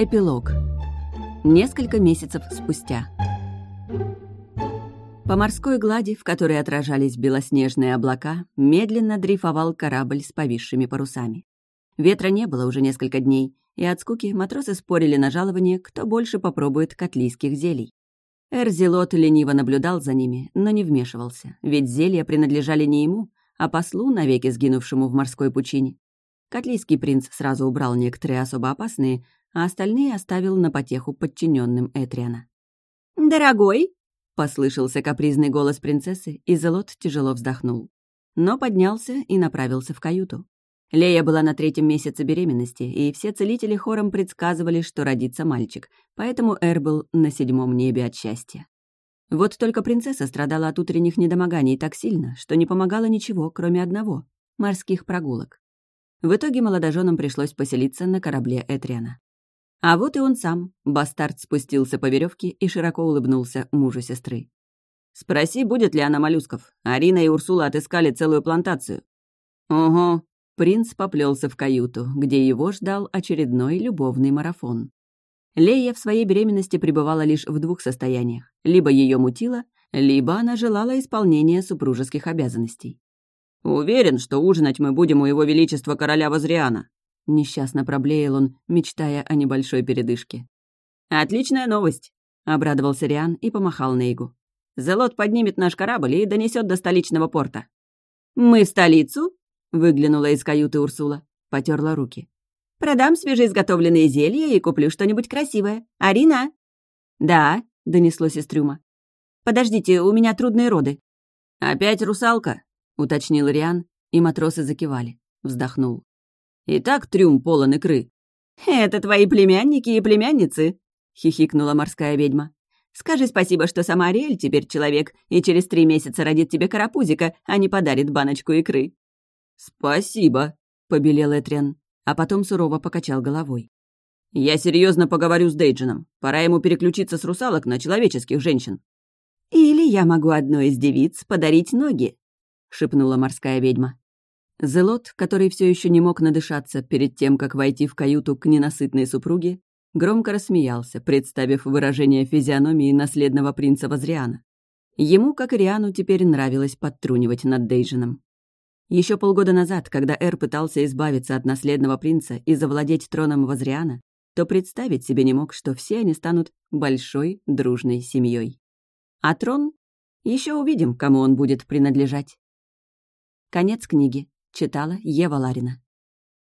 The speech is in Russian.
Эпилог. Несколько месяцев спустя. По морской глади, в которой отражались белоснежные облака, медленно дрейфовал корабль с повисшими парусами. Ветра не было уже несколько дней, и от скуки матросы спорили на жалование, кто больше попробует котлийских зелий. Эрзелот лениво наблюдал за ними, но не вмешивался, ведь зелья принадлежали не ему, а послу, навеки сгинувшему в морской пучине. Котлийский принц сразу убрал некоторые особо опасные, а остальные оставил на потеху подчиненным Этриана. «Дорогой!» — послышался капризный голос принцессы, и Зелот тяжело вздохнул. Но поднялся и направился в каюту. Лея была на третьем месяце беременности, и все целители хором предсказывали, что родится мальчик, поэтому Эр был на седьмом небе от счастья. Вот только принцесса страдала от утренних недомоганий так сильно, что не помогало ничего, кроме одного — морских прогулок. В итоге молодоженам пришлось поселиться на корабле Этриана. А вот и он сам. Бастард спустился по веревке и широко улыбнулся мужу сестры. «Спроси, будет ли она моллюсков. Арина и Урсула отыскали целую плантацию». «Ого». Принц поплелся в каюту, где его ждал очередной любовный марафон. Лея в своей беременности пребывала лишь в двух состояниях. Либо ее мутило, либо она желала исполнения супружеских обязанностей. «Уверен, что ужинать мы будем у его величества короля Возриана», Несчастно проблеял он, мечтая о небольшой передышке. «Отличная новость!» — обрадовался Риан и помахал Нейгу. «Зелот поднимет наш корабль и донесет до столичного порта». «Мы в столицу?» — выглянула из каюты Урсула. Потерла руки. «Продам свежеизготовленные зелья и куплю что-нибудь красивое. Арина?» «Да», — донеслось из трюма. «Подождите, у меня трудные роды». «Опять русалка?» — уточнил Риан, и матросы закивали. Вздохнул. И так трюм полон икры». «Это твои племянники и племянницы», — хихикнула морская ведьма. «Скажи спасибо, что сама Ариэль теперь человек, и через три месяца родит тебе карапузика, а не подарит баночку икры». «Спасибо», — побелел Этрен, а потом сурово покачал головой. «Я серьезно поговорю с Дейджином. Пора ему переключиться с русалок на человеческих женщин». «Или я могу одной из девиц подарить ноги», — шепнула морская ведьма. Зелот, который все еще не мог надышаться перед тем, как войти в каюту к ненасытной супруге, громко рассмеялся, представив выражение физиономии наследного принца Возриана. Ему, как и Риану, теперь нравилось подтрунивать над Дейжином. Еще полгода назад, когда Эр пытался избавиться от наследного принца и завладеть троном Возриана, то представить себе не мог, что все они станут большой дружной семьей. А трон? Еще увидим, кому он будет принадлежать. Конец книги. Читала Ева Ларина.